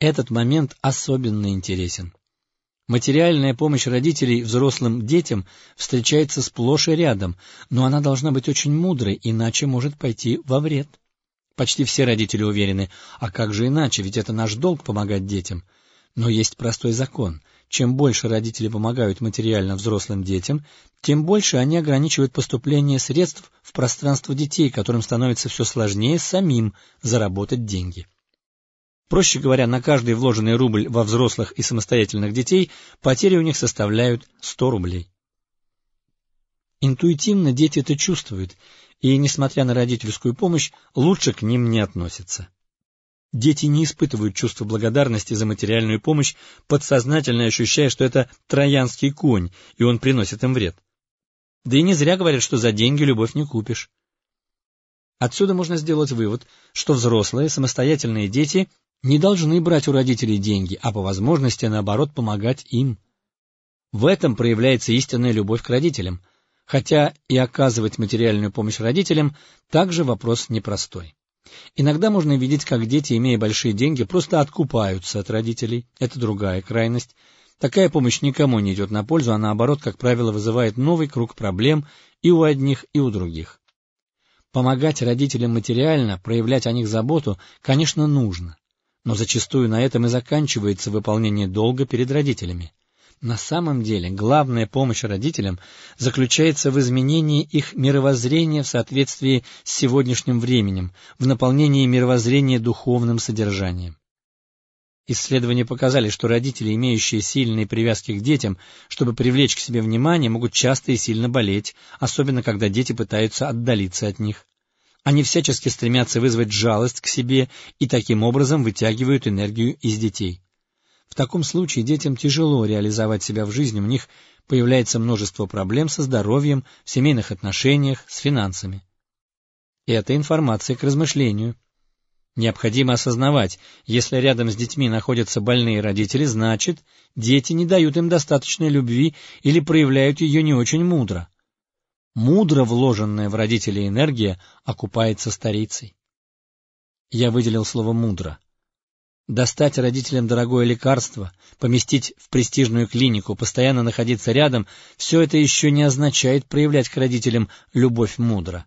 Этот момент особенно интересен. Материальная помощь родителей взрослым детям встречается сплошь и рядом, но она должна быть очень мудрой, иначе может пойти во вред. Почти все родители уверены, а как же иначе, ведь это наш долг помогать детям. Но есть простой закон. Чем больше родители помогают материально взрослым детям, тем больше они ограничивают поступление средств в пространство детей, которым становится все сложнее самим заработать деньги. Проще говоря, на каждый вложенный рубль во взрослых и самостоятельных детей потери у них составляют 100 рублей. Интуитивно дети это чувствуют, и, несмотря на родительскую помощь, лучше к ним не относятся. Дети не испытывают чувства благодарности за материальную помощь, подсознательно ощущая, что это троянский конь, и он приносит им вред. Да и не зря говорят, что за деньги любовь не купишь. Отсюда можно сделать вывод, что взрослые, самостоятельные дети не должны брать у родителей деньги, а по возможности, наоборот, помогать им. В этом проявляется истинная любовь к родителям, хотя и оказывать материальную помощь родителям также вопрос непростой. Иногда можно видеть, как дети, имея большие деньги, просто откупаются от родителей. Это другая крайность. Такая помощь никому не идет на пользу, а наоборот, как правило, вызывает новый круг проблем и у одних, и у других. Помогать родителям материально, проявлять о них заботу, конечно, нужно. Но зачастую на этом и заканчивается выполнение долга перед родителями. На самом деле главная помощь родителям заключается в изменении их мировоззрения в соответствии с сегодняшним временем, в наполнении мировоззрения духовным содержанием. Исследования показали, что родители, имеющие сильные привязки к детям, чтобы привлечь к себе внимание, могут часто и сильно болеть, особенно когда дети пытаются отдалиться от них. Они всячески стремятся вызвать жалость к себе и таким образом вытягивают энергию из детей. В таком случае детям тяжело реализовать себя в жизни, у них появляется множество проблем со здоровьем, в семейных отношениях, с финансами. И это информация к размышлению. Необходимо осознавать, если рядом с детьми находятся больные родители, значит, дети не дают им достаточной любви или проявляют ее не очень мудро. Мудро вложенная в родителей энергия окупается старицей. Я выделил слово «мудро». Достать родителям дорогое лекарство, поместить в престижную клинику, постоянно находиться рядом — все это еще не означает проявлять к родителям любовь мудро.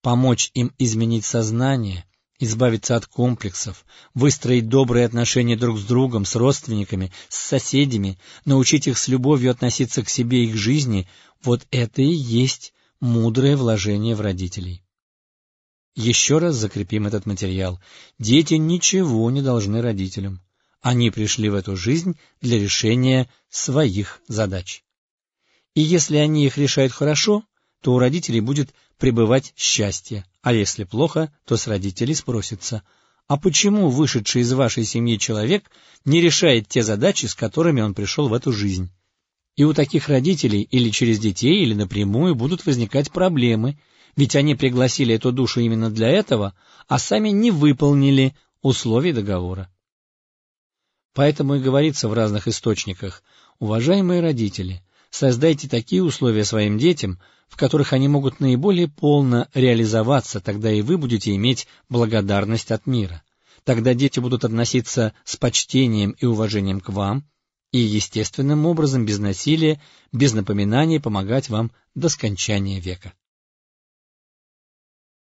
Помочь им изменить сознание, избавиться от комплексов, выстроить добрые отношения друг с другом, с родственниками, с соседями, научить их с любовью относиться к себе и к жизни — вот это и есть мудрое вложение в родителей. Еще раз закрепим этот материал. Дети ничего не должны родителям. Они пришли в эту жизнь для решения своих задач. И если они их решают хорошо, то у родителей будет пребывать счастье, а если плохо, то с родителей спросится, а почему вышедший из вашей семьи человек не решает те задачи, с которыми он пришел в эту жизнь? И у таких родителей или через детей, или напрямую будут возникать проблемы, ведь они пригласили эту душу именно для этого, а сами не выполнили условий договора. Поэтому и говорится в разных источниках, уважаемые родители, создайте такие условия своим детям, в которых они могут наиболее полно реализоваться, тогда и вы будете иметь благодарность от мира. Тогда дети будут относиться с почтением и уважением к вам и естественным образом, без насилия, без напоминаний помогать вам до скончания века.